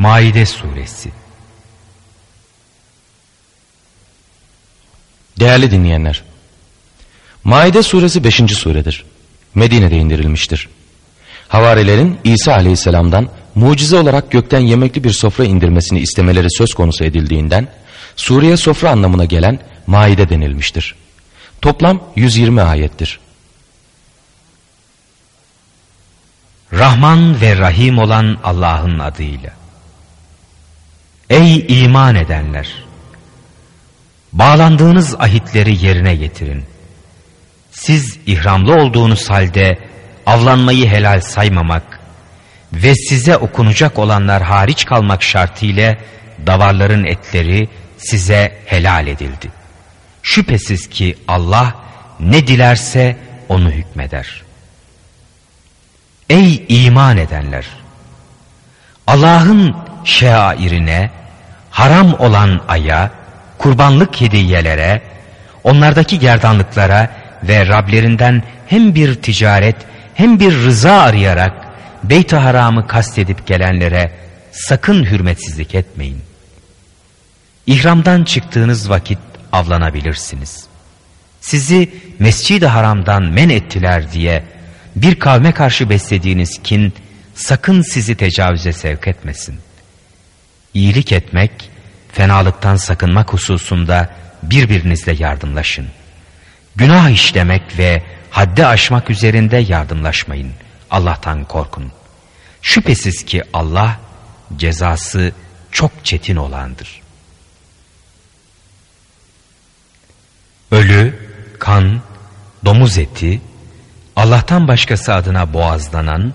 Maide Suresi Değerli dinleyenler, Maide suresi 5. suredir. Medine'de indirilmiştir. Havarilerin İsa aleyhisselamdan mucize olarak gökten yemekli bir sofra indirmesini istemeleri söz konusu edildiğinden Suriye sofra anlamına gelen Maide denilmiştir. Toplam 120 ayettir. Rahman ve Rahim olan Allah'ın adıyla. Ey iman edenler! Bağlandığınız ahitleri yerine getirin. Siz ihramlı olduğunuz halde avlanmayı helal saymamak ve size okunacak olanlar hariç kalmak şartıyla davarların etleri size helal edildi. Şüphesiz ki Allah ne dilerse onu hükmeder. Ey iman edenler! Allah'ın şairine, haram olan aya, kurbanlık hediyelere, onlardaki gerdanlıklara ve Rablerinden hem bir ticaret hem bir rıza arayarak Beyt-i Haram'ı kastedip gelenlere sakın hürmetsizlik etmeyin. İhramdan çıktığınız vakit avlanabilirsiniz. Sizi Mescid-i Haram'dan men ettiler diye bir kavme karşı beslediğiniz kin sakın sizi tecavüze sevk etmesin. İyilik etmek, fenalıktan sakınmak hususunda birbirinizle yardımlaşın. Günah işlemek ve haddi aşmak üzerinde yardımlaşmayın. Allah'tan korkun. Şüphesiz ki Allah cezası çok çetin olandır. Ölü, kan, domuz eti, Allah'tan başkası adına boğazlanan,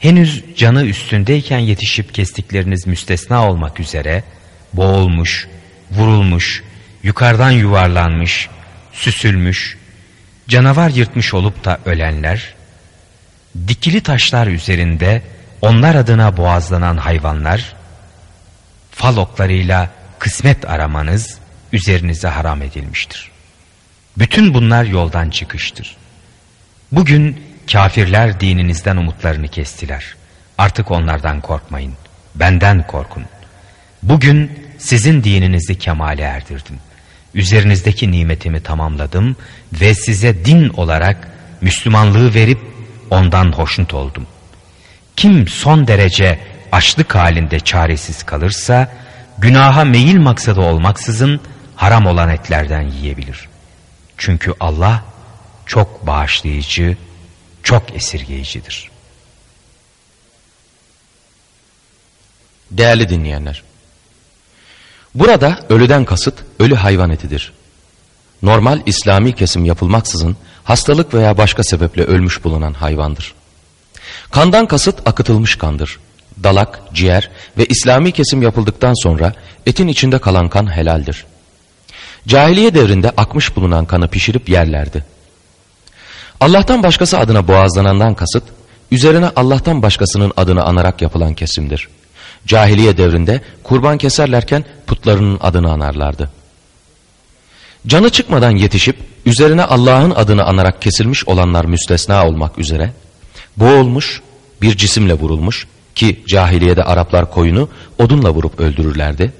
henüz canı üstündeyken yetişip kestikleriniz müstesna olmak üzere, boğulmuş, vurulmuş, yukarıdan yuvarlanmış, süsülmüş, canavar yırtmış olup da ölenler, dikili taşlar üzerinde onlar adına boğazlanan hayvanlar, fal oklarıyla kısmet aramanız üzerinize haram edilmiştir. Bütün bunlar yoldan çıkıştır. Bugün kafirler dininizden umutlarını kestiler. Artık onlardan korkmayın. Benden korkun. Bugün sizin dininizi kemale erdirdim. Üzerinizdeki nimetimi tamamladım ve size din olarak Müslümanlığı verip ondan hoşnut oldum. Kim son derece açlık halinde çaresiz kalırsa günaha meyil maksadı olmaksızın haram olan etlerden yiyebilir. Çünkü Allah çok bağışlayıcı, çok esirgeyicidir. Değerli dinleyenler, burada ölüden kasıt ölü hayvan etidir. Normal İslami kesim yapılmaksızın hastalık veya başka sebeple ölmüş bulunan hayvandır. Kandan kasıt akıtılmış kandır. Dalak, ciğer ve İslami kesim yapıldıktan sonra etin içinde kalan kan helaldir. Cahiliye devrinde akmış bulunan kanı pişirip yerlerdi. Allah'tan başkası adına boğazlanandan kasıt, üzerine Allah'tan başkasının adını anarak yapılan kesimdir. Cahiliye devrinde kurban keserlerken putlarının adını anarlardı. Canı çıkmadan yetişip üzerine Allah'ın adını anarak kesilmiş olanlar müstesna olmak üzere, boğulmuş, bir cisimle vurulmuş ki cahiliyede Araplar koyunu odunla vurup öldürürlerdi.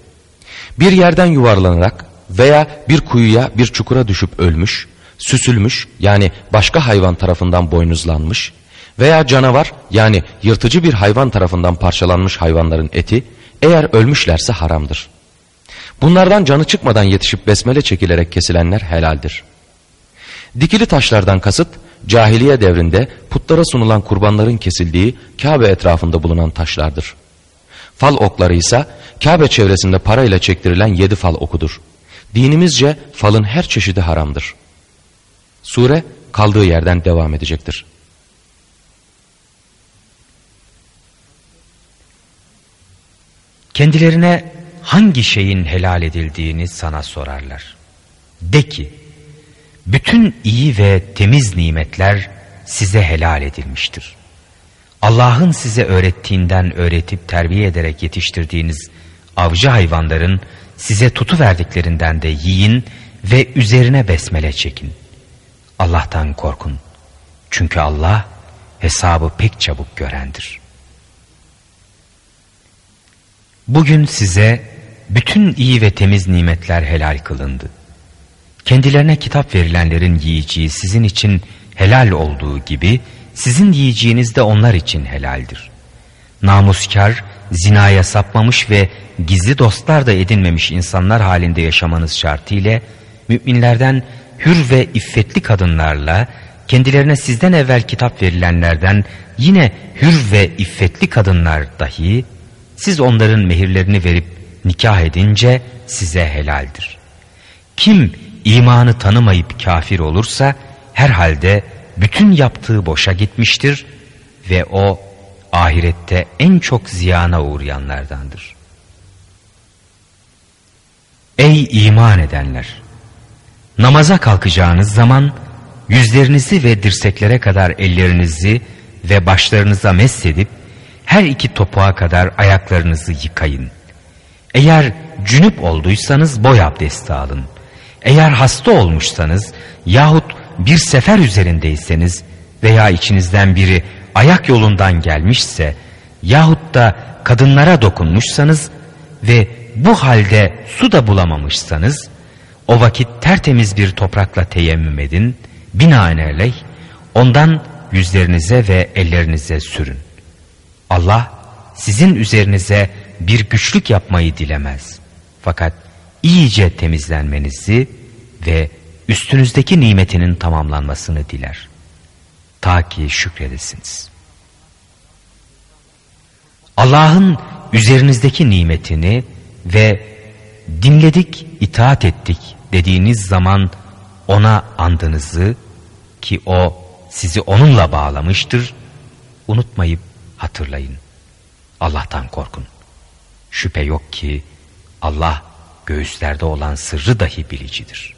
Bir yerden yuvarlanarak veya bir kuyuya bir çukura düşüp ölmüş, süsülmüş yani başka hayvan tarafından boynuzlanmış veya canavar yani yırtıcı bir hayvan tarafından parçalanmış hayvanların eti eğer ölmüşlerse haramdır. Bunlardan canı çıkmadan yetişip besmele çekilerek kesilenler helaldir. Dikili taşlardan kasıt cahiliye devrinde putlara sunulan kurbanların kesildiği Kabe etrafında bulunan taşlardır. Fal okları ise Kabe çevresinde parayla çektirilen yedi fal okudur. Dinimizce falın her çeşidi haramdır. Sure kaldığı yerden devam edecektir. Kendilerine hangi şeyin helal edildiğini sana sorarlar. De ki, bütün iyi ve temiz nimetler size helal edilmiştir. Allah'ın size öğrettiğinden öğretip terbiye ederek yetiştirdiğiniz avcı hayvanların size tutu verdiklerinden de yiyin ve üzerine besmele çekin. Allah'tan korkun. Çünkü Allah hesabı pek çabuk görendir. Bugün size bütün iyi ve temiz nimetler helal kılındı. Kendilerine kitap verilenlerin yiyeceği sizin için helal olduğu gibi sizin yiyeceğiniz de onlar için helaldir. Namuskar, zinaya sapmamış ve gizli dostlar da edinmemiş insanlar halinde yaşamanız şartıyla müminlerden hür ve iffetli kadınlarla kendilerine sizden evvel kitap verilenlerden yine hür ve iffetli kadınlar dahi siz onların mehirlerini verip nikah edince size helaldir. Kim imanı tanımayıp kafir olursa herhalde bütün yaptığı boşa gitmiştir ve o ahirette en çok ziyana uğrayanlardandır. Ey iman edenler! Namaza kalkacağınız zaman yüzlerinizi ve dirseklere kadar ellerinizi ve başlarınıza mesledip her iki topuğa kadar ayaklarınızı yıkayın. Eğer cünüp olduysanız boy abdesti alın. Eğer hasta olmuşsanız yahut bir sefer üzerindeyseniz veya içinizden biri ayak yolundan gelmişse yahut da kadınlara dokunmuşsanız ve bu halde su da bulamamışsanız o vakit tertemiz bir toprakla teyemmüm edin binaenaleyh ondan yüzlerinize ve ellerinize sürün. Allah sizin üzerinize bir güçlük yapmayı dilemez. Fakat iyice temizlenmenizi ve üstünüzdeki nimetinin tamamlanmasını diler. Ta ki şükredesiniz. Allah'ın üzerinizdeki nimetini ve dinledik, itaat ettik dediğiniz zaman ona andınızı ki o sizi onunla bağlamıştır. Unutmayıp hatırlayın. Allah'tan korkun. Şüphe yok ki Allah göğüslerde olan sırrı dahi bilicidir.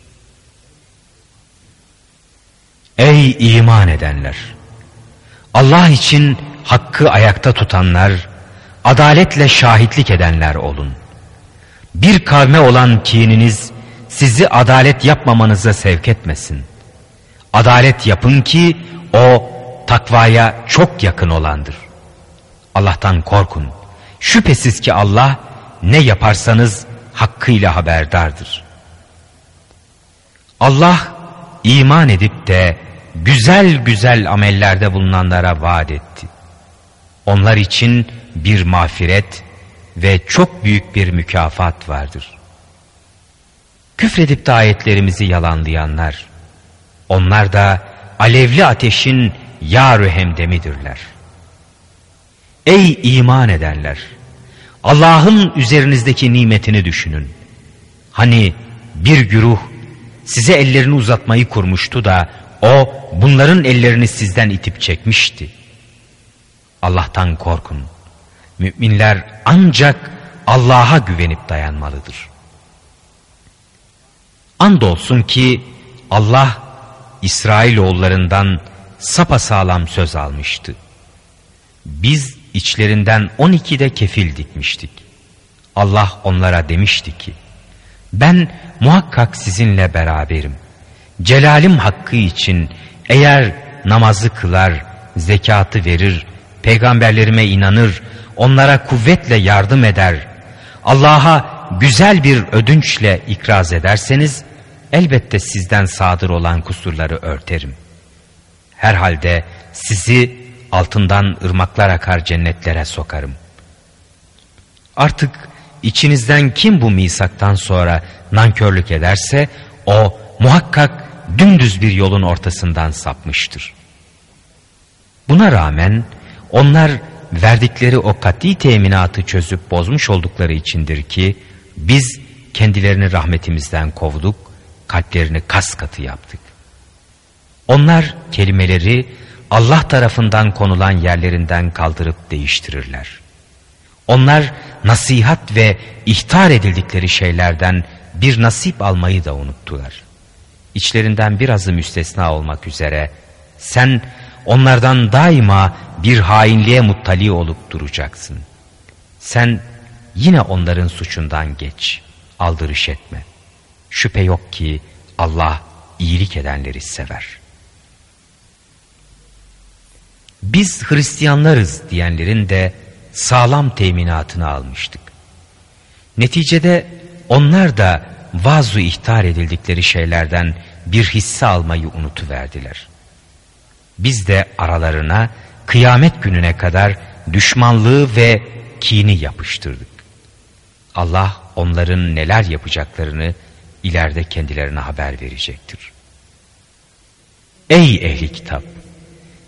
Ey iman edenler! Allah için hakkı ayakta tutanlar, adaletle şahitlik edenler olun. Bir kavme olan kininiz sizi adalet yapmamanıza sevk etmesin. Adalet yapın ki o takvaya çok yakın olandır. Allah'tan korkun. Şüphesiz ki Allah ne yaparsanız hakkıyla haberdardır. Allah iman edip de güzel güzel amellerde bulunanlara vaat etti. Onlar için bir mağfiret ve çok büyük bir mükafat vardır. Küfredip de ayetlerimizi yalanlayanlar, onlar da alevli ateşin yarü hemdemidirler. Ey iman edenler! Allah'ın üzerinizdeki nimetini düşünün. Hani bir güruh size ellerini uzatmayı kurmuştu da o bunların ellerini sizden itip çekmişti. Allah'tan korkun. Müminler ancak Allah'a güvenip dayanmalıdır. Andolsun ki Allah İsrailoğullarından sapasağlam söz almıştı. Biz içlerinden on de kefil dikmiştik. Allah onlara demişti ki, ben muhakkak sizinle beraberim. Celalim hakkı için eğer namazı kılar, zekatı verir, peygamberlerime inanır, onlara kuvvetle yardım eder, Allah'a güzel bir ödünçle ikraz ederseniz, elbette sizden sadır olan kusurları örterim. Herhalde sizi altından ırmaklar akar cennetlere sokarım. Artık içinizden kim bu misaktan sonra nankörlük ederse o muhakkak dümdüz bir yolun ortasından sapmıştır. Buna rağmen onlar verdikleri o kat'i teminatı çözüp bozmuş oldukları içindir ki biz kendilerini rahmetimizden kovduk, kalplerini kas katı yaptık. Onlar kelimeleri Allah tarafından konulan yerlerinden kaldırıp değiştirirler. Onlar nasihat ve ihtar edildikleri şeylerden bir nasip almayı da unuttular. İçlerinden birazı müstesna olmak üzere sen onlardan daima bir hainliğe muttali olup duracaksın. Sen yine onların suçundan geç, aldırış etme. Şüphe yok ki Allah iyilik edenleri sever.'' Biz Hristiyanlarız diyenlerin de sağlam teminatını almıştık. Neticede onlar da vazu ihtar edildikleri şeylerden bir hisse almayı unutuverdiler. Biz de aralarına kıyamet gününe kadar düşmanlığı ve kini yapıştırdık. Allah onların neler yapacaklarını ileride kendilerine haber verecektir. Ey ehli kitap!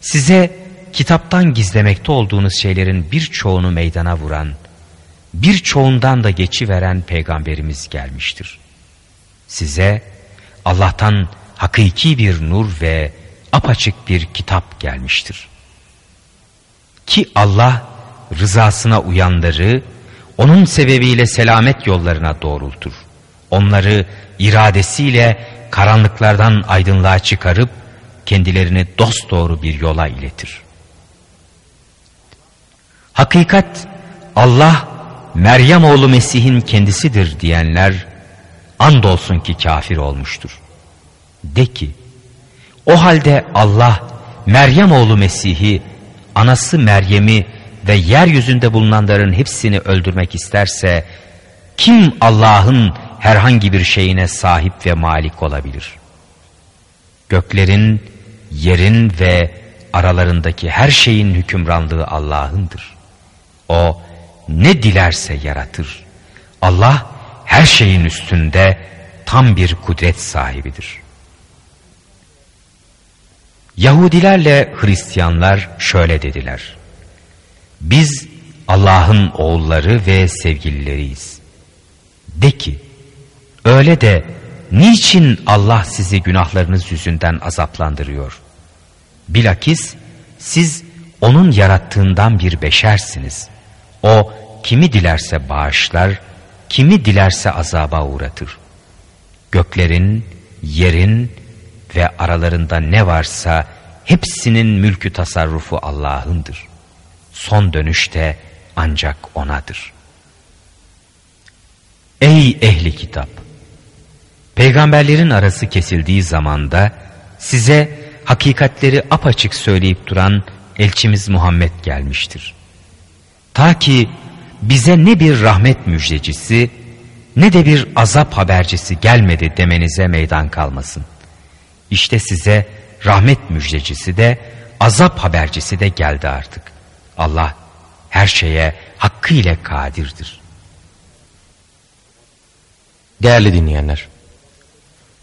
Size kitaptan gizlemekte olduğunuz şeylerin birçoğunu meydana vuran, birçoğundan da geçiveren peygamberimiz gelmiştir. Size Allah'tan hakiki bir nur ve apaçık bir kitap gelmiştir. Ki Allah rızasına uyanları onun sebebiyle selamet yollarına doğrultur. Onları iradesiyle karanlıklardan aydınlığa çıkarıp kendilerini dosdoğru bir yola iletir. Hakikat Allah Meryem oğlu Mesih'in kendisidir diyenler andolsun ki kafir olmuştur. De ki o halde Allah Meryem oğlu Mesih'i anası Meryem'i ve yeryüzünde bulunanların hepsini öldürmek isterse kim Allah'ın herhangi bir şeyine sahip ve malik olabilir? Göklerin, yerin ve aralarındaki her şeyin hükümranlığı Allah'ındır. O ne dilerse yaratır. Allah her şeyin üstünde tam bir kudret sahibidir. Yahudilerle Hristiyanlar şöyle dediler. Biz Allah'ın oğulları ve sevgilileriyiz. De ki, öyle de niçin Allah sizi günahlarınız yüzünden azaplandırıyor? Bilakis siz onun yarattığından bir beşersiniz. O kimi dilerse bağışlar, kimi dilerse azaba uğratır. Göklerin, yerin ve aralarında ne varsa hepsinin mülkü tasarrufu Allah'ındır. Son dönüşte ancak O'nadır. Ey ehli kitap! Peygamberlerin arası kesildiği zamanda size hakikatleri apaçık söyleyip duran elçimiz Muhammed gelmiştir. Ta ki bize ne bir rahmet müjdecisi ne de bir azap habercisi gelmedi demenize meydan kalmasın. İşte size rahmet müjdecisi de azap habercisi de geldi artık. Allah her şeye hakkıyla kadirdir. Değerli dinleyenler,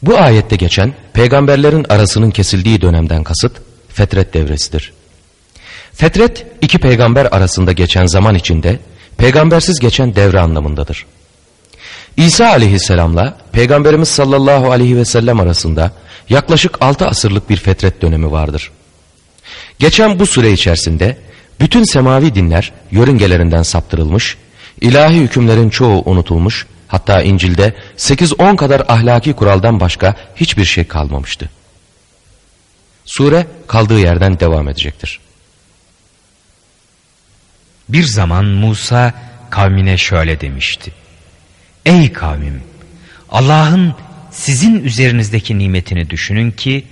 bu ayette geçen peygamberlerin arasının kesildiği dönemden kasıt fetret devresidir. Fetret iki peygamber arasında geçen zaman içinde peygambersiz geçen devre anlamındadır. İsa aleyhisselamla peygamberimiz sallallahu aleyhi ve sellem arasında yaklaşık altı asırlık bir fetret dönemi vardır. Geçen bu süre içerisinde bütün semavi dinler yörüngelerinden saptırılmış, ilahi hükümlerin çoğu unutulmuş, hatta İncil'de 8-10 kadar ahlaki kuraldan başka hiçbir şey kalmamıştı. Sure kaldığı yerden devam edecektir. Bir zaman Musa kavmine şöyle demişti. Ey kavmim! Allah'ın sizin üzerinizdeki nimetini düşünün ki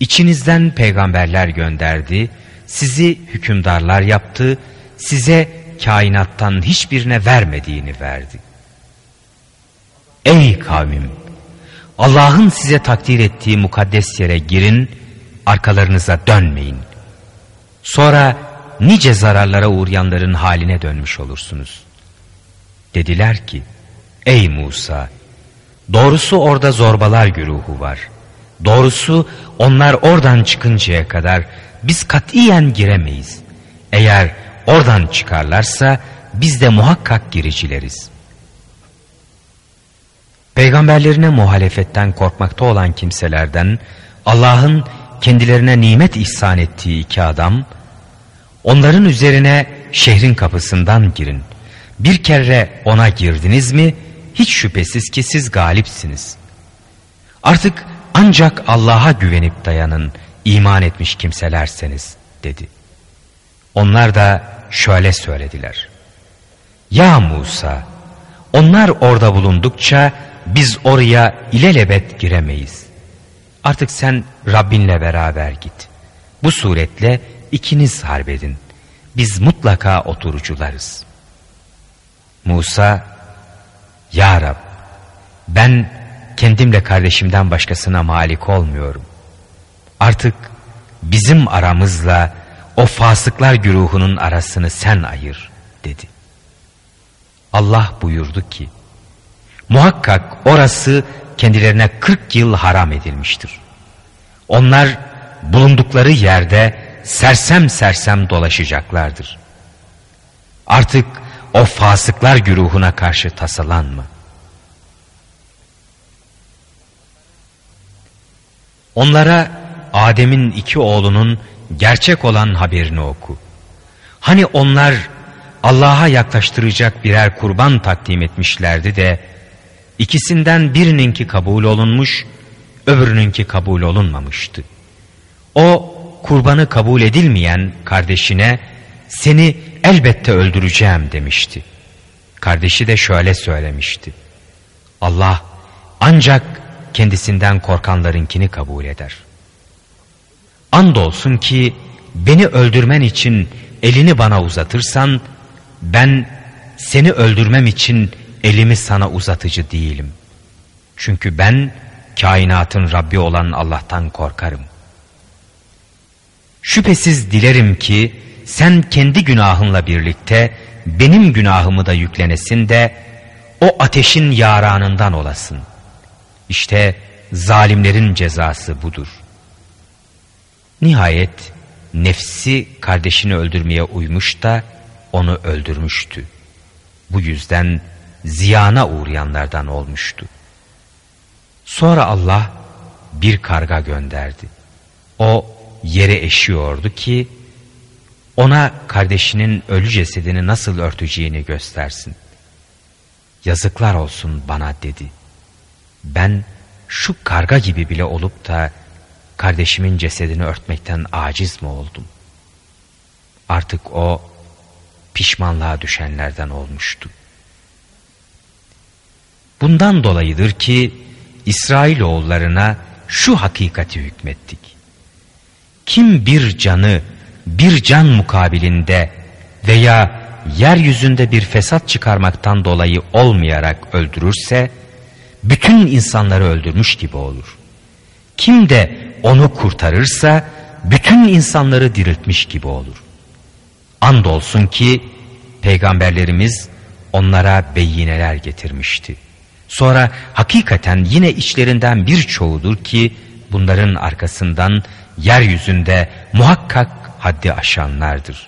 içinizden peygamberler gönderdi, sizi hükümdarlar yaptı, size kainattan hiçbirine vermediğini verdi. Ey kavmim! Allah'ın size takdir ettiği mukaddes yere girin, arkalarınıza dönmeyin. Sonra nice zararlara uğrayanların haline dönmüş olursunuz. Dediler ki, ey Musa, doğrusu orada zorbalar güruhu var. Doğrusu onlar oradan çıkıncaya kadar biz katiyen giremeyiz. Eğer oradan çıkarlarsa biz de muhakkak giricileriz. Peygamberlerine muhalefetten korkmakta olan kimselerden Allah'ın kendilerine nimet ihsan ettiği iki adam, onların üzerine şehrin kapısından girin. Bir kere ona girdiniz mi hiç şüphesiz ki siz galipsiniz. Artık ancak Allah'a güvenip dayanın iman etmiş kimselerseniz dedi. Onlar da şöyle söylediler. Ya Musa onlar orada bulundukça biz oraya ilelebet giremeyiz. Artık sen Rabbinle beraber git. Bu suretle ikiniz harbedin. Biz mutlaka oturucularız. Musa Ya Rab ben kendimle kardeşimden başkasına malik olmuyorum. Artık bizim aramızla o fasıklar güruhunun arasını sen ayır dedi. Allah buyurdu ki muhakkak orası kendilerine 40 yıl haram edilmiştir. Onlar bulundukları yerde sersem sersem dolaşacaklardır. Artık o fasıklar güruhuna karşı tasalanma. Onlara Adem'in iki oğlunun gerçek olan haberini oku. Hani onlar Allah'a yaklaştıracak birer kurban takdim etmişlerdi de ikisinden birininki kabul olunmuş, öbürününki kabul olunmamıştı. O kurbanı kabul edilmeyen kardeşine seni elbette öldüreceğim demişti. Kardeşi de şöyle söylemişti. Allah ancak kendisinden korkanlarınkini kabul eder. Andolsun ki beni öldürmen için elini bana uzatırsan ben seni öldürmem için elimi sana uzatıcı değilim. Çünkü ben kainatın Rabbi olan Allah'tan korkarım. Şüphesiz dilerim ki sen kendi günahınla birlikte benim günahımı da yüklenesin de o ateşin yaranından olasın. İşte zalimlerin cezası budur. Nihayet nefsi kardeşini öldürmeye uymuş da onu öldürmüştü. Bu yüzden ziyana uğrayanlardan olmuştu. Sonra Allah bir karga gönderdi. O yere eşiyordu ki ona kardeşinin ölü cesedini nasıl örteceğini göstersin. Yazıklar olsun bana dedi. Ben şu karga gibi bile olup da kardeşimin cesedini örtmekten aciz mi oldum? Artık o pişmanlığa düşenlerden olmuştu. Bundan dolayıdır ki İsrailoğullarına şu hakikati hükmettik. Kim bir canı bir can mukabilinde veya yeryüzünde bir fesat çıkarmaktan dolayı olmayarak öldürürse bütün insanları öldürmüş gibi olur. Kim de onu kurtarırsa bütün insanları diriltmiş gibi olur. Andolsun ki peygamberlerimiz onlara beyineler getirmişti. Sonra hakikaten yine içlerinden birçoğudur ki bunların arkasından yeryüzünde muhakkak haddi aşanlardır.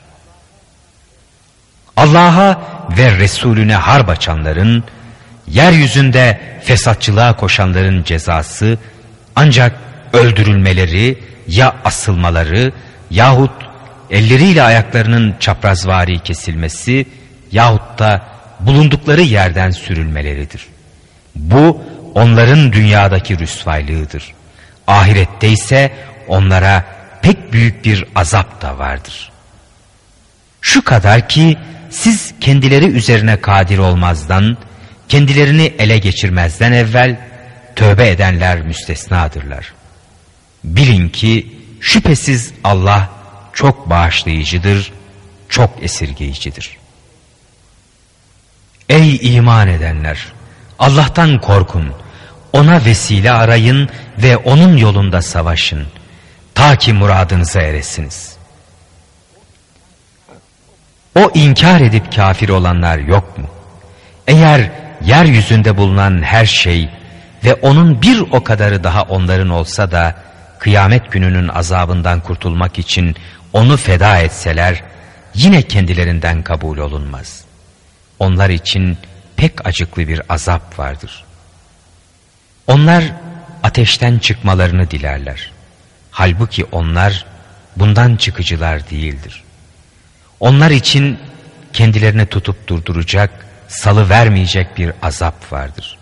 Allah'a ve Resulüne harp açanların, yeryüzünde fesatçılığa koşanların cezası ancak öldürülmeleri ya asılmaları yahut elleriyle ayaklarının çaprazvari kesilmesi yahut da bulundukları yerden sürülmeleridir. Bu onların dünyadaki rüsvaylığıdır. Ahirette ise onlara pek büyük bir azap da vardır. Şu kadar ki siz kendileri üzerine kadir olmazdan, kendilerini ele geçirmezden evvel tövbe edenler müstesnadırlar. Bilin ki şüphesiz Allah çok bağışlayıcıdır, çok esirgeyicidir. Ey iman edenler! Allah'tan korkun, ona vesile arayın ve onun yolunda savaşın. Ta ki muradınıza eresiniz. O inkar edip kafir olanlar yok mu? Eğer yeryüzünde bulunan her şey ve onun bir o kadarı daha onların olsa da kıyamet gününün azabından kurtulmak için onu feda etseler yine kendilerinden kabul olunmaz. Onlar için pek acıklı bir azap vardır. Onlar ateşten çıkmalarını dilerler. Halbuki onlar bundan çıkıcılar değildir. Onlar için kendilerini tutup durduracak, salı vermeyecek bir azap vardır.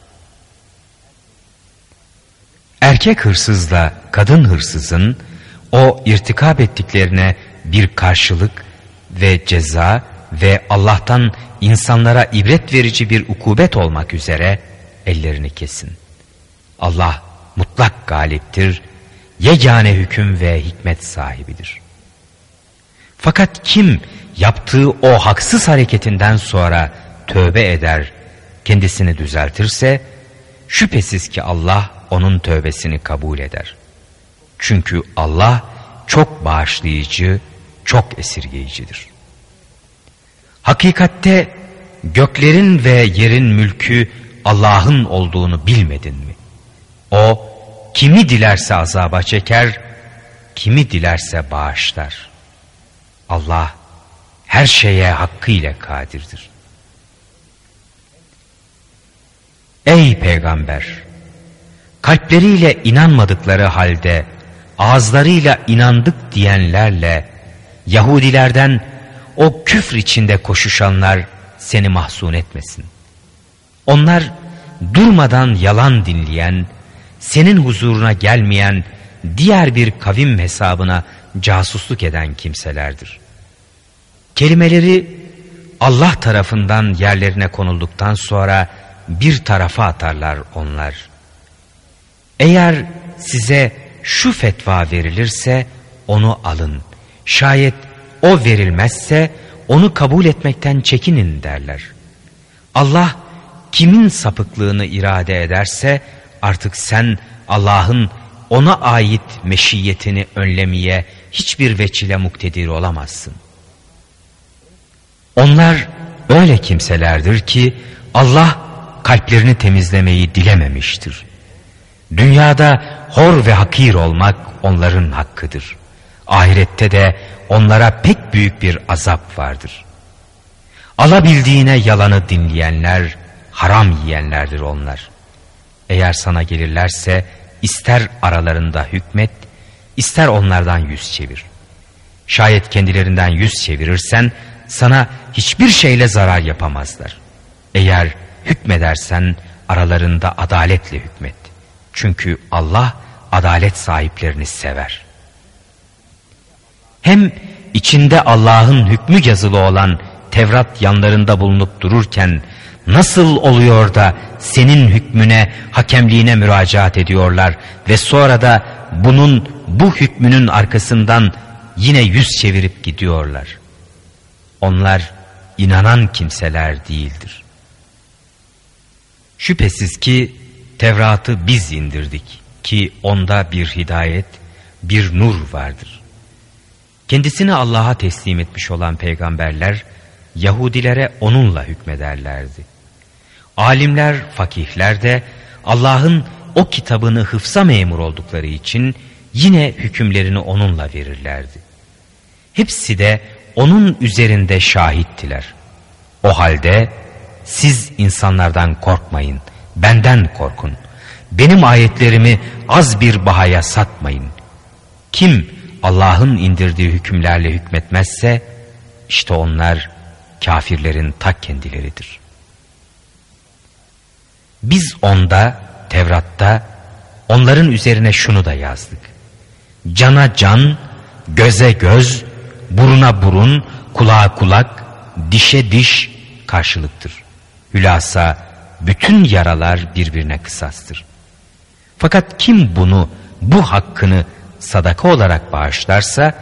Erkek hırsızla kadın hırsızın o irtikap ettiklerine bir karşılık ve ceza ve Allah'tan insanlara ibret verici bir ukubet olmak üzere ellerini kesin. Allah mutlak galiptir, yegane hüküm ve hikmet sahibidir. Fakat kim yaptığı o haksız hareketinden sonra tövbe eder, kendisini düzeltirse şüphesiz ki Allah onun tövbesini kabul eder. Çünkü Allah çok bağışlayıcı, çok esirgeyicidir. Hakikatte göklerin ve yerin mülkü Allah'ın olduğunu bilmedin mi? O kimi dilerse azaba çeker, kimi dilerse bağışlar. Allah her şeye hakkıyla kadirdir. Ey peygamber! Kalpleriyle inanmadıkları halde ağızlarıyla inandık diyenlerle Yahudilerden o küfr içinde koşuşanlar seni mahzun etmesin. Onlar durmadan yalan dinleyen, senin huzuruna gelmeyen diğer bir kavim hesabına casusluk eden kimselerdir. Kelimeleri Allah tarafından yerlerine konulduktan sonra bir tarafa atarlar onlar. Eğer size şu fetva verilirse onu alın. Şayet o verilmezse onu kabul etmekten çekinin derler. Allah kimin sapıklığını irade ederse artık sen Allah'ın ona ait meşiyetini önlemeye hiçbir veçile muktedir olamazsın. Onlar öyle kimselerdir ki Allah kalplerini temizlemeyi dilememiştir. Dünyada hor ve hakir olmak onların hakkıdır. Ahirette de onlara pek büyük bir azap vardır. Alabildiğine yalanı dinleyenler, haram yiyenlerdir onlar. Eğer sana gelirlerse ister aralarında hükmet, ister onlardan yüz çevir. Şayet kendilerinden yüz çevirirsen sana hiçbir şeyle zarar yapamazlar. Eğer hükmedersen aralarında adaletle hükmet. Çünkü Allah adalet sahiplerini sever. Hem içinde Allah'ın hükmü yazılı olan Tevrat yanlarında bulunup dururken nasıl oluyor da senin hükmüne, hakemliğine müracaat ediyorlar ve sonra da bunun bu hükmünün arkasından yine yüz çevirip gidiyorlar. Onlar inanan kimseler değildir. Şüphesiz ki Tevrat'ı biz indirdik ki onda bir hidayet, bir nur vardır. Kendisini Allah'a teslim etmiş olan peygamberler Yahudilere onunla hükmederlerdi. Alimler, fakihler de Allah'ın o kitabını hıfza memur oldukları için yine hükümlerini onunla verirlerdi. Hepsi de onun üzerinde şahittiler. O halde siz insanlardan korkmayın, benden korkun. Benim ayetlerimi az bir bahaya satmayın. Kim Allah'ın indirdiği hükümlerle hükmetmezse işte onlar kafirlerin tak kendileridir. Biz onda Tevrat'ta onların üzerine şunu da yazdık. Cana can, göze göz, buruna burun, kulağa kulak, dişe diş karşılıktır. Hülasa bütün yaralar birbirine kısastır. Fakat kim bunu, bu hakkını sadaka olarak bağışlarsa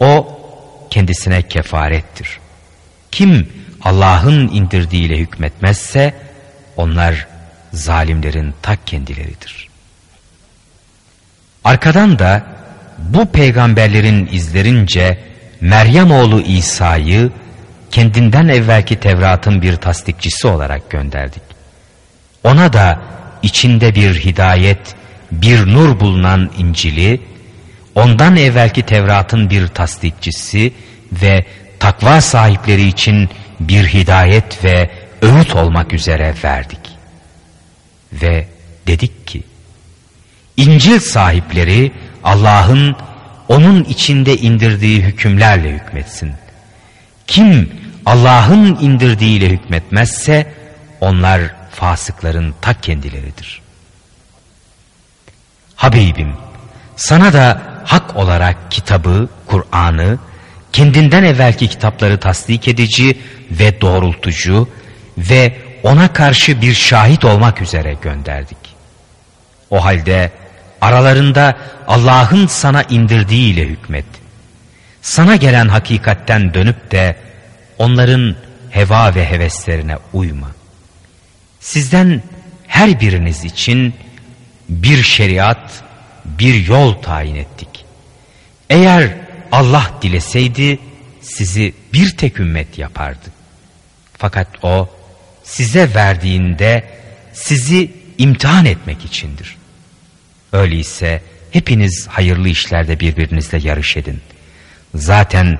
o kendisine kefarettir. Kim Allah'ın indirdiğiyle hükmetmezse onlar zalimlerin tak kendileridir. Arkadan da bu peygamberlerin izlerince Meryem oğlu İsa'yı kendinden evvelki Tevrat'ın bir tasdikçisi olarak gönderdik. Ona da içinde bir hidayet, bir nur bulunan İncil'i, ondan evvelki Tevrat'ın bir tasdikçisi ve takva sahipleri için bir hidayet ve öğüt olmak üzere verdik. Ve dedik ki, İncil sahipleri Allah'ın onun içinde indirdiği hükümlerle hükmetsin. Kim Allah'ın indirdiğiyle hükmetmezse onlar fasıkların ta kendileridir. Habibim sana da hak olarak kitabı, Kur'an'ı, kendinden evvelki kitapları tasdik edici ve doğrultucu ve ona karşı bir şahit olmak üzere gönderdik. O halde aralarında Allah'ın sana indirdiğiyle hükmet. Sana gelen hakikatten dönüp de onların heva ve heveslerine uyma. Sizden her biriniz için bir şeriat, bir yol tayin ettik. Eğer Allah dileseydi sizi bir tek ümmet yapardı. Fakat o size verdiğinde sizi imtihan etmek içindir. Öyleyse hepiniz hayırlı işlerde birbirinizle yarış edin. Zaten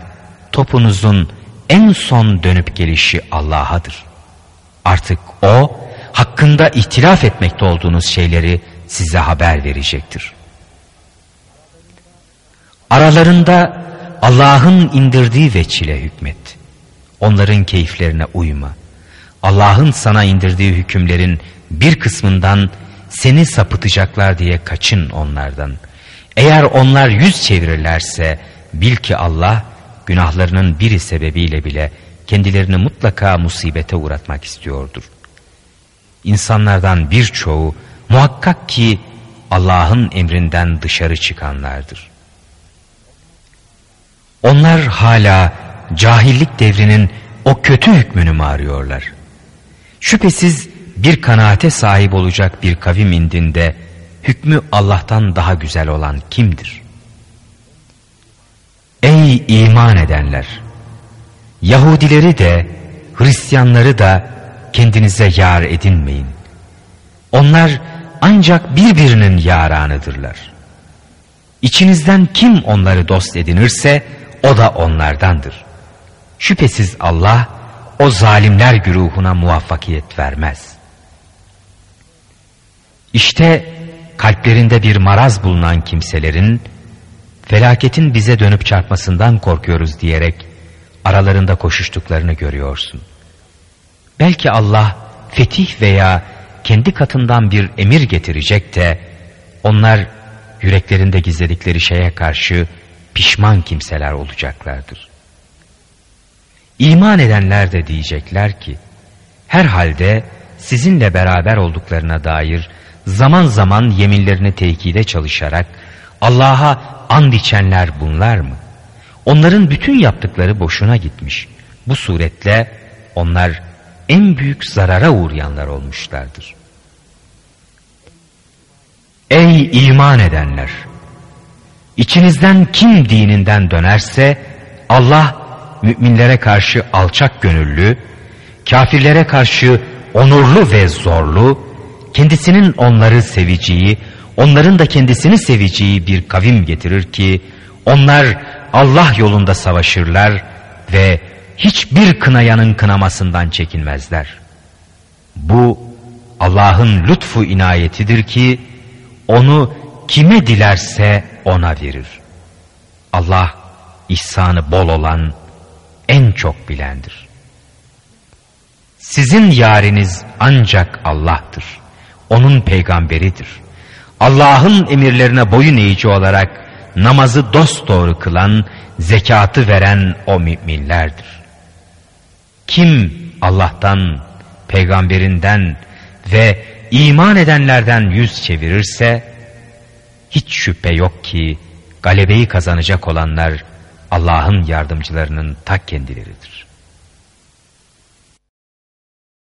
topunuzun en son dönüp gelişi Allah'adır. Artık O hakkında ihtilaf etmekte olduğunuz şeyleri size haber verecektir. Aralarında Allah'ın indirdiği veçile hükmet. Onların keyiflerine uyma. Allah'ın sana indirdiği hükümlerin bir kısmından seni sapıtacaklar diye kaçın onlardan. Eğer onlar yüz çevirirlerse bil ki Allah günahlarının biri sebebiyle bile kendilerini mutlaka musibete uğratmak istiyordur. İnsanlardan birçoğu muhakkak ki Allah'ın emrinden dışarı çıkanlardır. Onlar hala cahillik devrinin o kötü hükmünü mü arıyorlar? Şüphesiz bir kanaate sahip olacak bir kavim indinde hükmü Allah'tan daha güzel olan kimdir? Ey iman edenler! Yahudileri de Hristiyanları da kendinize yar edinmeyin. Onlar ancak birbirinin yaranıdırlar. İçinizden kim onları dost edinirse o da onlardandır. Şüphesiz Allah o zalimler güruhuna muvaffakiyet vermez. İşte kalplerinde bir maraz bulunan kimselerin felaketin bize dönüp çarpmasından korkuyoruz diyerek aralarında koşuştuklarını görüyorsun. Belki Allah fetih veya kendi katından bir emir getirecek de onlar yüreklerinde gizledikleri şeye karşı pişman kimseler olacaklardır. İman edenler de diyecekler ki herhalde sizinle beraber olduklarına dair zaman zaman yeminlerini tekide çalışarak Allah'a and içenler bunlar mı? Onların bütün yaptıkları boşuna gitmiş. Bu suretle onlar en büyük zarara uğrayanlar olmuşlardır. Ey iman edenler! İçinizden kim dininden dönerse Allah müminlere karşı alçak gönüllü, kafirlere karşı onurlu ve zorlu, kendisinin onları seveceği, onların da kendisini seveceği bir kavim getirir ki, onlar Allah yolunda savaşırlar ve hiçbir kınayanın kınamasından çekinmezler. Bu Allah'ın lütfu inayetidir ki, onu kime dilerse ona verir. Allah ihsanı bol olan en çok bilendir. Sizin yariniz ancak Allah'tır. Onun peygamberidir. Allah'ın emirlerine boyun eğici olarak namazı dosdoğru kılan, zekatı veren o müminlerdir. Kim Allah'tan, peygamberinden ve iman edenlerden yüz çevirirse, hiç şüphe yok ki galebeyi kazanacak olanlar Allah'ın yardımcılarının ta kendileridir.